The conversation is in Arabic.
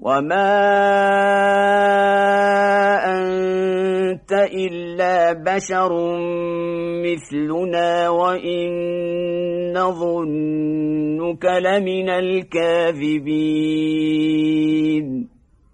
وما أنت إلا بشر مثلنا وإن نظنك لمن الكاذبين